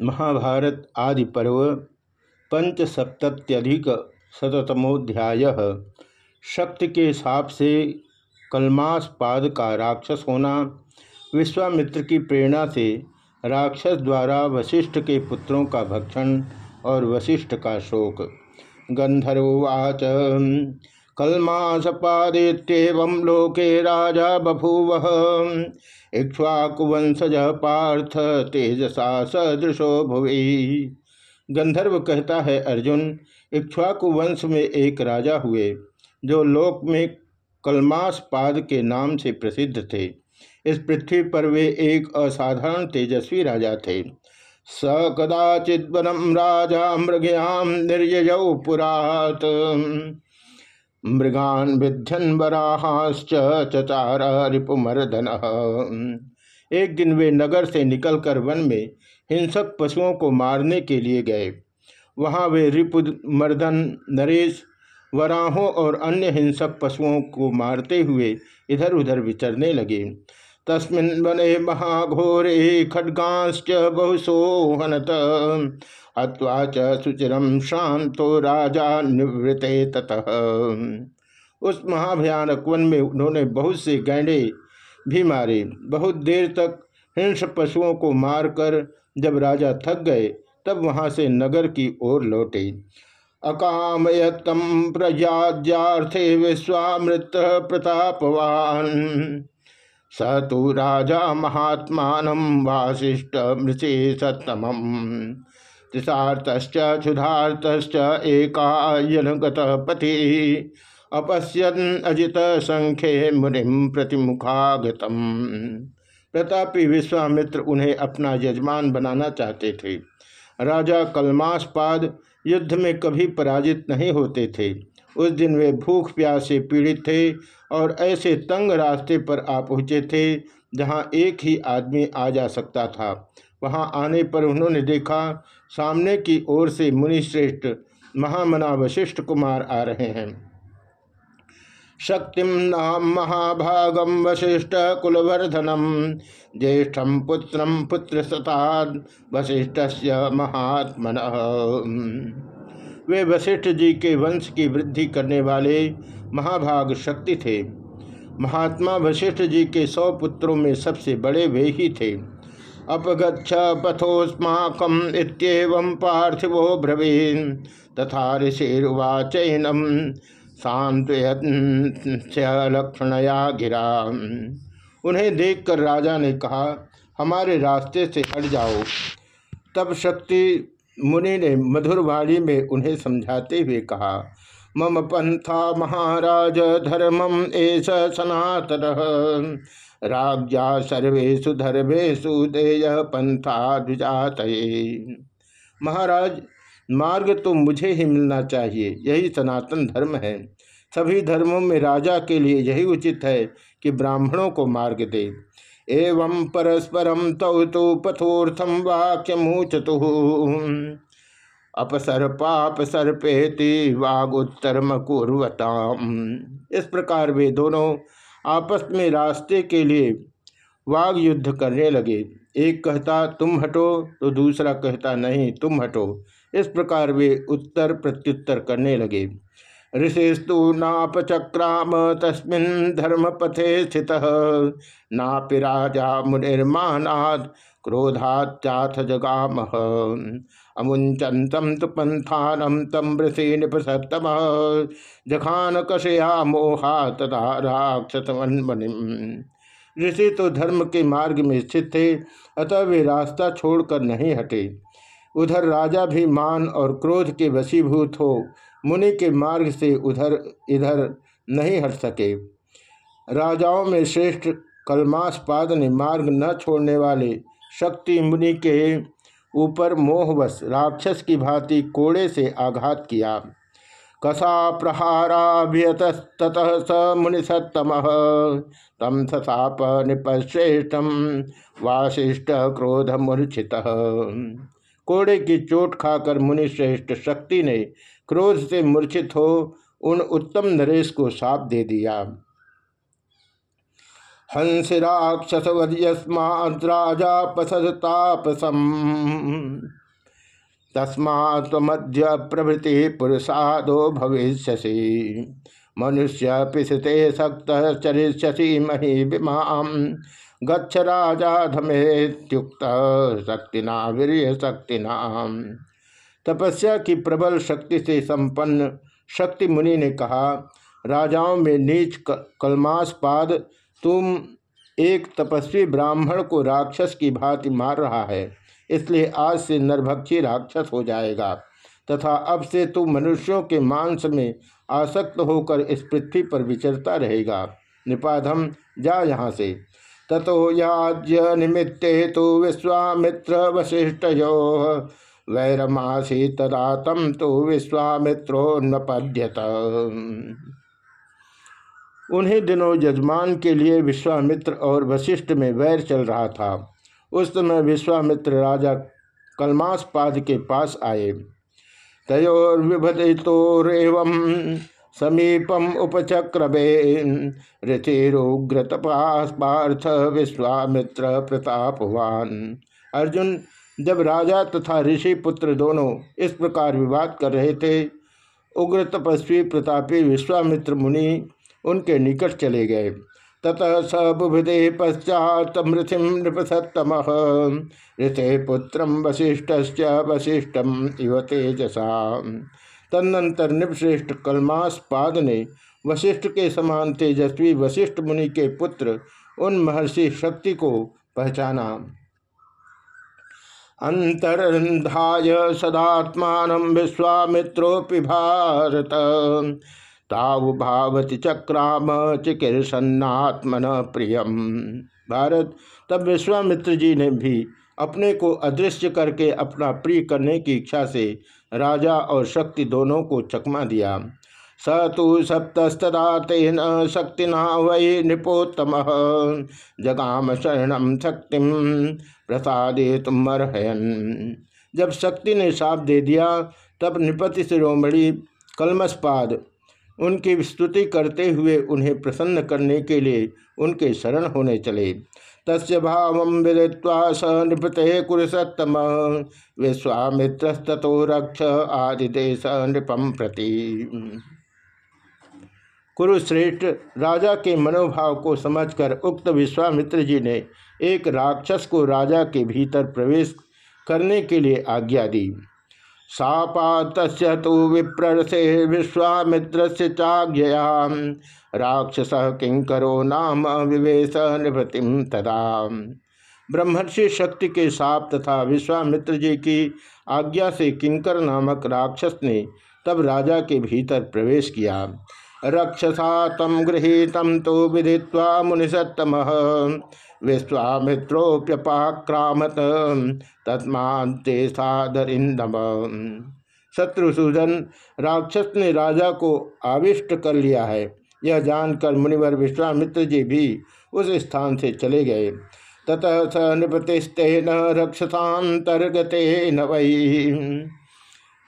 महाभारत आदि पर्व पंचसप्तत्यधिक शतमोध्याय शक्ति के साप से कलमास पाद का राक्षस होना, विश्वामित्र की प्रेरणा से राक्षस द्वारा वशिष्ठ के पुत्रों का भक्षण और वशिष्ठ का शोक। गंधर्वाच कलमासपादेत्येवं लोके राजा बभूव। इक्ष्वाकुवंशज पार्थ तेजसा सदृशो भुवि। गंधर्व कहता है, अर्जुन इक्ष्वाकु वंश में एक राजा हुए, जो लोक में कलमास पाद के नाम से प्रसिद्ध थे। इस पृथ्वी पर वे एक असाधारण तेजस्वी राजा थे। स कदाचित राजा मृगयाम निर्यय पुरात। मृगान विध्यन वराहाश्च चचार रिपुमर्दन। एक दिन वे नगर से निकलकर वन में हिंसक पशुओं को मारने के लिए गए। वहाँ वे रिपुमर्दन, नरेश, वराहों और अन्य हिंसक पशुओं को मारते हुए इधर उधर विचरने लगे। तस्मिन् वने महाघोरे खड्गांश्च बहुसोहनत। हवा च सुचिरम शांतो राजा निवृते ततः। उस महाभयानक वन में उन्होंने बहुत से गैंडे भी मारे। बहुत देर तक हिंस पशुओं को मारकर जब राजा थक गए, तब वहाँ से नगर की ओर लौटे। अकामयतम प्रजाज्यार्थे विश्वामृत प्रतापवान। स तो राजा महात्मा वासिष्ठ मृषे सत्तम त्रिशात क्षुधार्त एकायनगत पति अपश्यन अजित संख्य मुनि प्रतिमुखागतम। प्रतापी विश्वामित्र उन्हें अपना यजमान बनाना चाहते थे। राजा कलमासपाद युद्ध में कभी पराजित नहीं होते थे। उस दिन वे भूख प्यास से पीड़ित थे और ऐसे तंग रास्ते पर आ पहुँचे थे जहाँ एक ही आदमी आ जा सकता था। वहाँ आने पर उन्होंने देखा सामने की ओर से मुनिश्रेष्ठ महामना वशिष्ठ कुमार आ रहे हैं। शक्ति नाम महाभागम वशिष्ठ कुलवर्धनम ज्येष्ठम पुत्रम पुत्र सताद वशिष्ठ से महात्मन। वे वशिष्ठ जी के वंश की वृद्धि करने वाले महाभाग शक्ति थे। महात्मा वशिष्ठ जी के सौ पुत्रों में सबसे बड़े वे ही थे। अपगछ पथोस्माकम इतम पार्थिवो ब्रवीन। तथा ऋषिर्वाचैनम लक्षणया गिरा। उन्हें देखकर राजा ने कहा, हमारे रास्ते से हट जाओ। तब शक्ति मुनि ने मधुरवाणी में उन्हें समझाते हुए कहा, मम पंथा महाराज, धर्मम एस सनातन। राज्ञा सर्वेशु धर्मेशु देय पंथा द्विजात महाराज, मार्ग तो मुझे ही मिलना चाहिए, यही सनातन धर्म है। सभी धर्मों में राजा के लिए यही उचित है कि ब्राह्मणों को मार्ग दे। एवं परस्परम तौ तो पथोर्थम वाक्यमूचतु। अपसर पाप सर्पेति वागोत्तर मकुर्वताम। इस प्रकार वे दोनों आपस में रास्ते के लिए वाग युद्ध करने लगे। एक कहता, तुम हटो तो दूसरा कहता, नहीं, तुम हटो। इस प्रकार वे उत्तर प्रत्युत्तर करने लगे। ऋषिस्तु नापचक्राम तस्मिन् धर्मपथे स्थित। नापि राजा मुनिर्मानाद क्रोधाचाथ जगाम। अमुंचंतम तो पंथानम तम वृषि निपसतम जखान कशया मोहा तथा राक्षसवन्मनिम ऋषि तो धर्म के मार्ग में स्थित थे, अतः वे रास्ता छोड़कर नहीं हटे। उधर राजा भी मान और क्रोध के वशीभूत हो, मुनि के मार्ग से उधर, इधर नहीं हट सके। राजाओं में श्रेष्ठ कलमासपाद ने मार्ग न छोड़ने वाले शक्ति मुनि के ऊपर मोहवश राक्षस की भांति कोड़े से आघात किया। कसा प्रहाराभ्यत ततः स मुनिसत्तम। तम ससाप निपश्रेष्ठम वासिष्ठ क्रोध मूर्छित। कोड़े की चोट खाकर मुनिश्रेष्ठ शक्ति ने क्रोध से मूर्छित हो उन उत्तम नरेश को साप दे दिया। हँसी राक्षसवद्यस्माद्राजा पसदतापसम तस्मात्मध्य प्रभृति पुरुषादो भविष्यसि। मनुष्य पिशते सक्त चरिष्यसि मही विमाम गच्छ राजा धमेत्युक्त शक्तिना वीर शक्तिना तपस्या की प्रबल शक्ति से संपन्न शक्ति मुनि ने कहा, राजाओं में नीच कलमास पाद तुम एक तपस्वी ब्राह्मण को राक्षस की भांति मार रहा है, इसलिए आज से नरभक्षी राक्षस हो जाएगा। तथा अब से तू मनुष्यों के मांस में आसक्त होकर इस पृथ्वी पर विचरता रहेगा। निपाधम, जा यहाँ से। ततो याज्य निमित्ते तो विश्वामित्र वशिष्ठ यो वैरमासी तदा तम तो विश्वामित्रो न पद्यत। उन्हीं दिनों यजमान के लिए विश्वामित्र और वशिष्ठ में वैर चल रहा था। उस समय विश्वामित्र राजा कलमास पाद के पास आए। तयोर्विभदितोरव समीपम उपचक्रबे उपचक्रवे ऋचिरोग्र तपाथ विश्वामित्र प्रतापवान अर्जुन, जब राजा तथा ऋषि पुत्र दोनों इस प्रकार विवाद कर रहे थे उग्र तपस्वी प्रतापी विश्वामित्र मुनि उनके निकट चले गए। ततः स बुभिदे पश्चात मृथिम नृपसतम ऋते पुत्र वशिष्ठ वशिष्ठम इव तेजसा। तदनंतर निपश्रेष्ठ कलमास पाद ने वशिष्ठ के समान तेजस्वी वशिष्ठ मुनि के पुत्र उन महर्षि शक्ति को पहचाना। अंतरंधाय सदात्मान विश्वामित्रोपि भारत। ताव भावति चक्राम चिकीर्षन्नात्मन प्रियम। भारत तब विश्वामित्र जी ने भी अपने को अदृश्य करके अपना प्रिय करने की इच्छा से राजा और शक्ति दोनों को चकमा दिया। स तो सप्तस्तदा तेन शक्तिना वै नृपोत्तम। जगाम शरण शक्ति प्रसादे तुमर्हयन जब शक्ति ने साप दे दिया, तब नृपति शिरोमणि कलमसपाद उनकी स्तुति करते हुए उन्हें प्रसन्न करने के लिए उनके शरण होने चले। तस् भाव विदित्वा स नृपते कुरुसत्तम। विश्वामित्रस्तो रक्ष आदिदेश नृपम प्रति। कुरुश्रेष्ठ राजा के मनोभाव को समझकर उक्त विश्वामित्र जी ने एक राक्षस को राजा के भीतर प्रवेश करने के लिए आज्ञा दी। सापात तो विप्रसे विश्वामित्र से चाज्ञया। राक्षस किंकरो नाम विवेश निभृतिम तदा। ब्रह्मर्षि शक्ति के साप तथा विश्वामित्र जी की आज्ञा से किंकर नामक राक्षस ने तब राजा के भीतर प्रवेश किया। रक्षसा तम गृहीत तो विदित्वा मुनिसत्तम। विश्वामित्रोप्यपाक्रामत सादरिंदम शत्रुसूदन राक्षस ने राजा को आविष्ट कर लिया है। यह जानकर मुनिवर विश्वामित्र जी भी उस स्थान से चले गए। ततः स नृपतिस्तेन रक्षसातर्गते न वही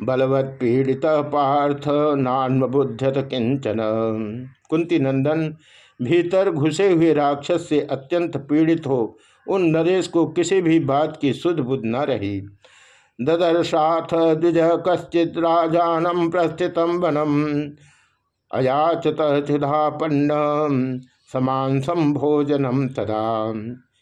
बलवत पीड़ित पार्थ नान्मबुध्यत किंचन कुंती नंदन भीतर घुसे हुए राक्षस से अत्यंत पीड़ित हो, उन नरेश को किसी भी बात की सुध बुद्ध न रही। ददर्शाथ द्विज कश्चित राजानम प्रस्थित वनम अयाचत क्षुधापन्न समान संभोजनम तदा।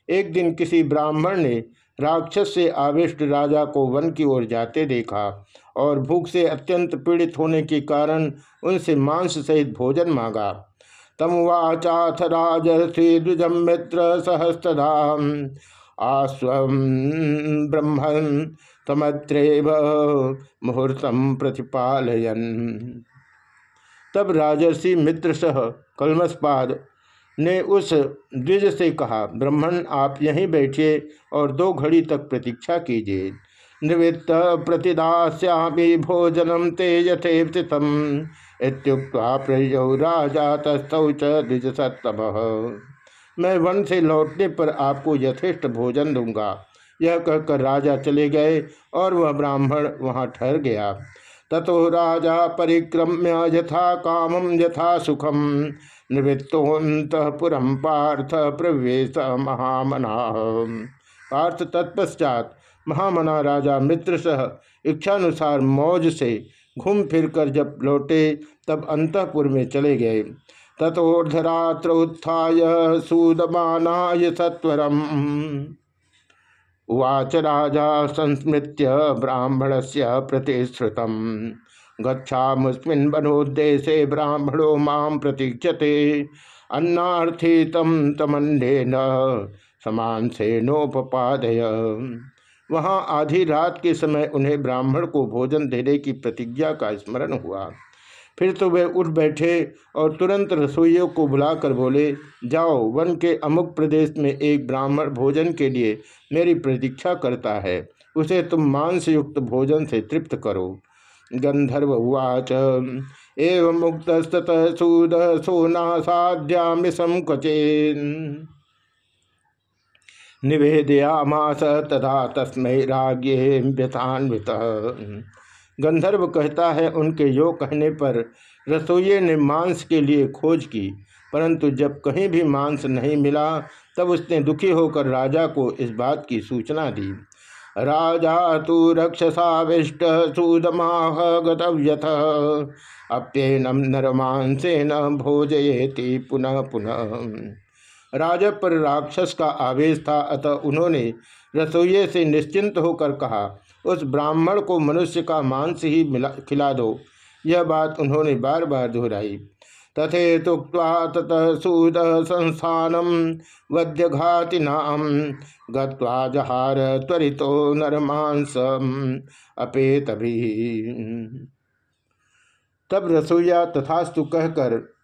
एक दिन किसी ब्राह्मण ने राक्षस से आविष्ट राजा को वन की ओर जाते देखा और भूख से अत्यंत पीड़ित होने के कारण उनसे मांस सहित भोजन मांगा। तम वाचाथ राजसी द्विजम मित्र सहस्तधा आस्व ब्रह्मण तमत्रेव मुहूर्तम प्रतिपालयन। तब राजर्षि मित्र सह कलमसपाद ने उस द्विज से कहा ब्राह्मण आप यहीं बैठिए और दो घड़ी तक प्रतीक्षा कीजिए। निवृत्त प्रतिदास्यामी भोजनम ते यथेतम प्रयो राजा तस्तौ द्विज सत्तम मैं वन से लौटने पर आपको यथेष्ट भोजन दूँगा। यह कहकर राजा चले गए और वह ब्राह्मण वहाँ ठहर गया। ततो राजा परिक्रम्य यथा कामम यथा सुखम निवृत्तोन्तपुरम पार्थ प्रवेश महामना। पार्थ तत्पश्चात महामना राजा मित्र सह इच्छानुसार मौज से घूम फिर कर जब लौटे, तब अंतपुर में चले गए। तथोर्धरात्र उत्थाय सूदमानाय सत्वरम। उवाच राजा संस्मृत्य ब्राह्मण से प्रतिश्रुत मुस्मिन बनोद्देशे ब्राह्मणो माम प्रतीक्षते। अन्नार्थी तम तमंडे न समान से नोपादय वहाँ आधी रात के समय उन्हें ब्राह्मण को भोजन देने की प्रतिज्ञा का स्मरण हुआ। फिर तो वे उठ बैठे और तुरंत रसोइयों को बुलाकर बोले, जाओ, वन के अमुक प्रदेश में एक ब्राह्मण भोजन के लिए मेरी प्रतीक्षा करता है। उसे तुम मांस युक्त भोजन से तृप्त करो गंधर्व उवाच, एवं मुक्त सूद सोना साध्यामिशम निवेदयामास तथा तस्मै राज्य व्यथान्वित गंधर्व कहता है उनके यो कहने पर रसोइये ने मांस के लिए खोज की परंतु जब कहीं भी मांस नहीं मिला तब उसने दुखी होकर राजा को इस बात की सूचना दी। राजा तो रक्षसाविष्ट सूदमाह गतव्यथ अप्यनम नरमांसेन भोजयेति पुनः पुनः। राजा पर राक्षस का आवेश था, अतः उन्होंने रसोइये से निश्चिंत होकर कहा, उस ब्राह्मण को मनुष्य का मांस ही मिला, खिला दो। यह बात उन्होंने बार बार दोहराई। तथे तुक्ता तत सूद संस्थानम वध्यघाति नाम गत्वा जहार त्वरितो नरमांस अपेत तब रसोईया तथास्तु कहकर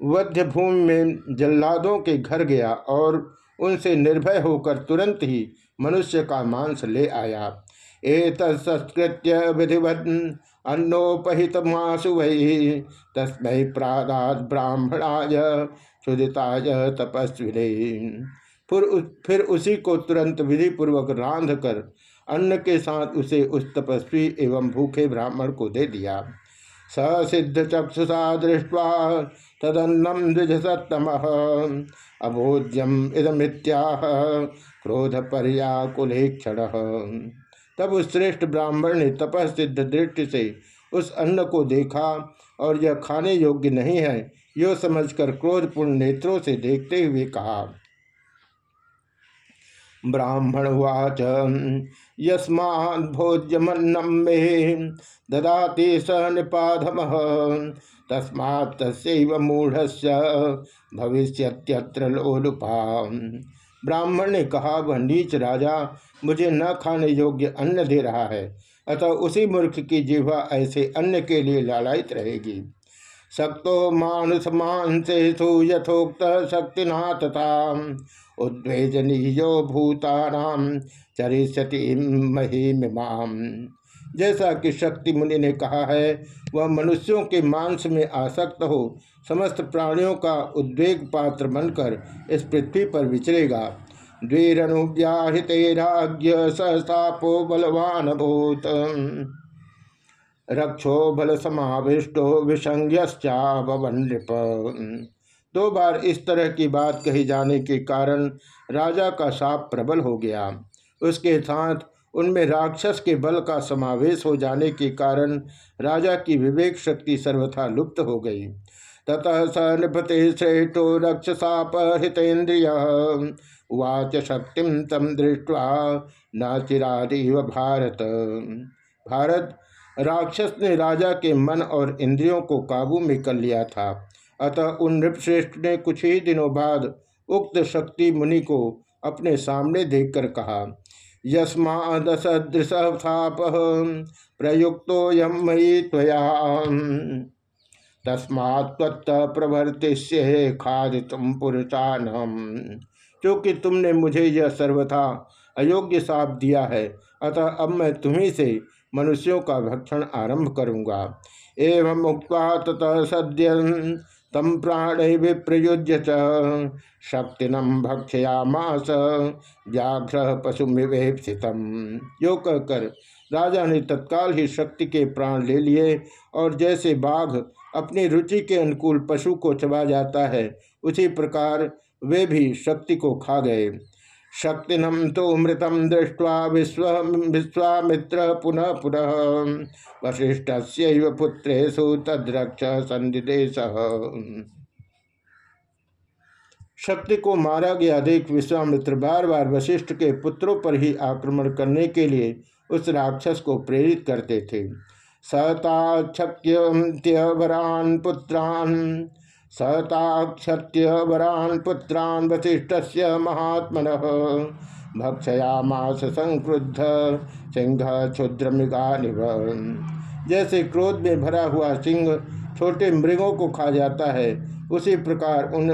वध्य भूमि में जल्लादों के घर गया और उनसे निर्भय होकर तुरंत ही मनुष्य का मांस ले आया। एक संस्कृत्य विधिवत अन्नोपहित मासु वही तस्मय प्रादात ब्राह्मणाय सुदिताय तपस्वी फिर फिर उसी को तुरंत विधि पूर्वक रांध कर अन्न के साथ उसे उस तपस्वी एवं भूखे ब्राह्मण को दे दिया। सिद्ध चक्षुषा दृष्टवा तदन्नम द्विज सत्तम अभोज्यम इदमित्याह क्रोध पर्याकुलेक्षण तब उस श्रेष्ठ ब्राह्मण ने तपस्सिद्ध दृष्टि से उस अन्न को देखा और यह खाने योग्य नहीं है। यो समझकर क्रोधपूर्ण नेत्रों से देखते हुए कहा ब्राह्मण वाच यस्माभोज्यमन्नम मे ददाति स निपाधम। तस्मात् मूढ़ भविष्यत्यत्र लोलुपा। ब्राह्मण ने कहा, वह नीच राजा मुझे न खाने योग्य अन्न दे रहा है, अतः उसी मूर्ख की जीवा ऐसे अन्न के लिए लालायित रहेगी। शक्तो मानुष मानसेशु यथोक्त शक्तिना तथा उद्वेजनीयो भूतानाम, चरिष्यति महिमाम जैसा कि शक्ति मुनि ने कहा है, वह मनुष्यों के मांस में आसक्त हो, समस्त प्राणियों का उद्वेग पात्र बनकर इस पृथ्वी पर विचरेगा। द्विरनुव्याहृतेराज्य सहसापो बलवान भूत। रक्षो बल समाविष्टो विसंज्ञावन नृप दो बार इस तरह की बात कही जाने के कारण राजा का साप प्रबल हो गया। उसके साथ उनमें राक्षस के बल का समावेश हो जाने के कारण राजा की विवेक शक्ति सर्वथा लुप्त हो गई। ततः स नृपते श्रेष्ठो रक्षसापहृतेन्द्रिय उवाच शक्ति तम दृष्टवा न चिरादिव भारत। भारत राक्षस ने राजा के मन और इंद्रियों को काबू में कर लिया था। अतः उन नृपश्रेष्ठ ने कुछ ही दिनों बाद उक्त शक्ति मुनि को अपने सामने देखकर कहा यस्मादसदृशथाप प्रयुक्तो यम मयि त्वया। तस्मात्त प्रवर्तिष्य खादितुम पुरुषानम क्योंकि तुमने मुझे यह सर्वथा अयोग्य साप दिया है, अतः अब मैं तुम्ही से मनुष्यों का भक्षण आरंभ करूँगा। एवं मुक्त ततः सद्य तम प्राण विप्रयुज्य च। शक्तिनम भक्षयामास, व्याघ्र पशु यो कहकर राजा ने तत्काल ही शक्ति के प्राण ले लिए और जैसे बाघ अपनी रुचि के अनुकूल पशु को चबा जाता है, उसी प्रकार वे भी शक्ति को खा गए। शक्तिनम तो मृतम दृष्टवा विश्व विश्वामित्र पुनः पुनः। वशिष्ठ से पुत्रेशु तद्रक्ष संदेश शक्ति को मारा गया देख विश्वामित्र बार बार वशिष्ठ के पुत्रों पर ही आक्रमण करने के लिए उस राक्षस को प्रेरित करते थे। सता सताक्षत्यवरान पुत्रान सताक्षत्यवरान पुत्रान वशिष्ठ से महात्मन। भक्षयामास संक्रुद्ध सिंह क्षुद्र मृगा जैसे क्रोध में भरा हुआ सिंह छोटे मृगों को खा जाता है, उसी प्रकार उन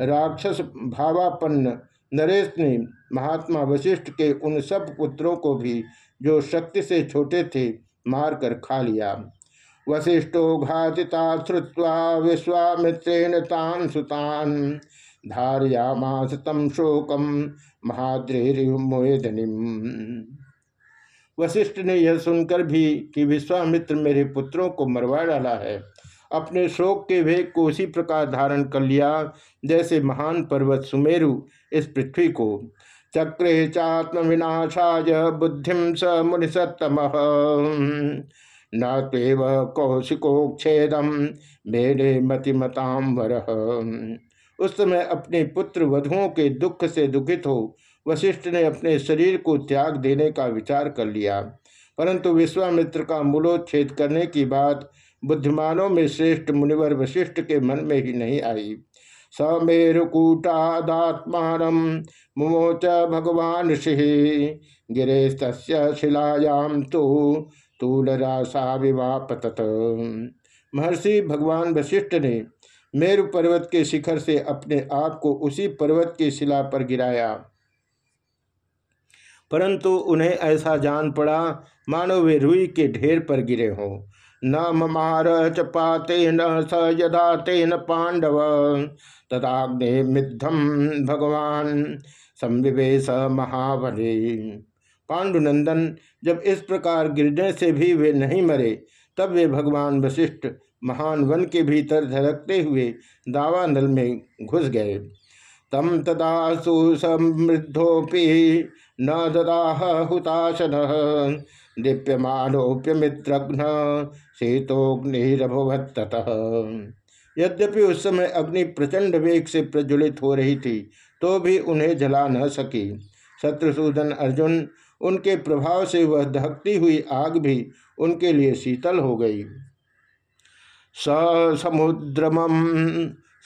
राक्षस भावापन्न नरेश ने महात्मा वशिष्ठ के उन सब पुत्रों को भी जो शक्ति से छोटे थे, मारकर खा लिया। वशिष्ठो घातिता श्रुवा विश्वामित्रेण तान सुतान। धारयामास तम शोकम महाद्रेरिमोदनिम वशिष्ठ ने यह सुनकर भी कि विश्वामित्र मेरे पुत्रों को मरवा डाला है। अपने शोक के वेग को उसी प्रकार धारण कर लिया जैसे महान पर्वत सुमेरु इस पृथ्वी को। चक्रे चात्म विनाशाय बुद्धिम स मुनिसतम न तेव कौशिकोक्षेदम मेरे मतिमताम वर। उस समय अपने पुत्र वधुओं के दुख से दुखित हो, वशिष्ठ ने अपने शरीर को त्याग देने का विचार कर लिया। परंतु विश्वामित्र का मूलोच्छेद करने की बात बुद्धिमानों में श्रेष्ठ मुनिवर वशिष्ठ के मन में ही नहीं आई। समेरुकूटादात्मान मुमोच भगवान सिंह गिरे शिलायाम तो तूलरासा विवापत महर्षि भगवान वशिष्ठ ने मेरु पर्वत के शिखर से अपने आप को उसी पर्वत की शिला पर गिराया। परंतु उन्हें ऐसा जान पड़ा, मानो वे रुई के ढेर पर गिरे हों। न ममार च पातेन स यदा तेन पांडव। तदाग्ने मिद्धम भगवान, संविवेश महाबली। पांडुनंदन जब इस प्रकार गिरने से भी वे नहीं मरे, तब वे भगवान वशिष्ठ महान वन के भीतर धड़कते हुए दावा नल में घुस गए। तम तदा सुसमृद्धोपि न ददाह हुताशन दीप्यमानोप्यमित्रघ्न शीतोग्निरभवत यद्यपि उस समय अग्नि प्रचंड वेग से प्रज्वलित हो रही थी तो भी उन्हें जला न सकी। शत्रुसूदन अर्जुन उनके प्रभाव से वह दहकती हुई आग भी उनके लिए शीतल हो गई। स समुद्रम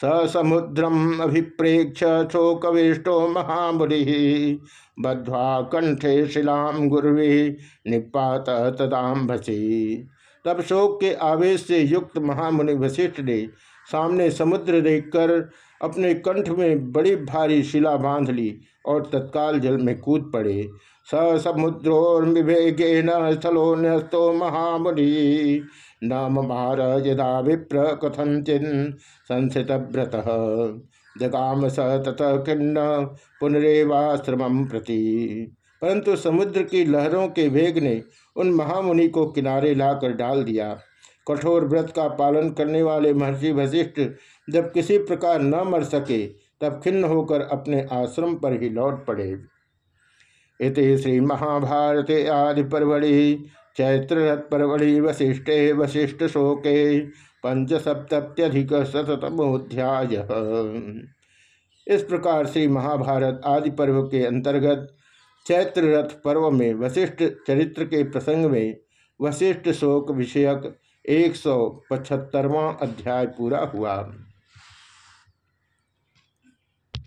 स समुद्रम अभिप्रेक्ष शोकविष्टो महामुनि बद्वा कंठे शिलाम गुर्वी निपात तदाम्भसी तब शोक के आवेश से युक्त महामुनि वशिष्ठ ने सामने समुद्र देखकर अपने कंठ में बड़ी भारी शिला बाँध ली और तत्काल जल में कूद पड़े। स समुद्रोर्विभेगेन स्थलो न्यस्तो महामुनि। नाम मार यदा विप्र कथंचिन संसित व्रत जगाम स ततः खिन्न। पुनरेवाश्रम प्रति। परंतु समुद्र की लहरों के वेग ने उन महामुनि को किनारे लाकर डाल दिया। कठोर व्रत का पालन करने वाले महर्षि वशिष्ठ जब किसी प्रकार न मर सके, तब खिन्न होकर अपने आश्रम पर ही लौट पड़े। इति श्री महाभारत आदि परवड़ी चैत्र परवड़ी वशिष्ठे वशिष्ठ शोके पंचसप्त्यधिक शतमोध्याय इस प्रकार श्री महाभारत आदि पर्व के अंतर्गत चैत्र रथ पर्व में वशिष्ठ चरित्र के प्रसंग में वशिष्ठ शोक विषयक एक सौ अध्याय पूरा हुआ।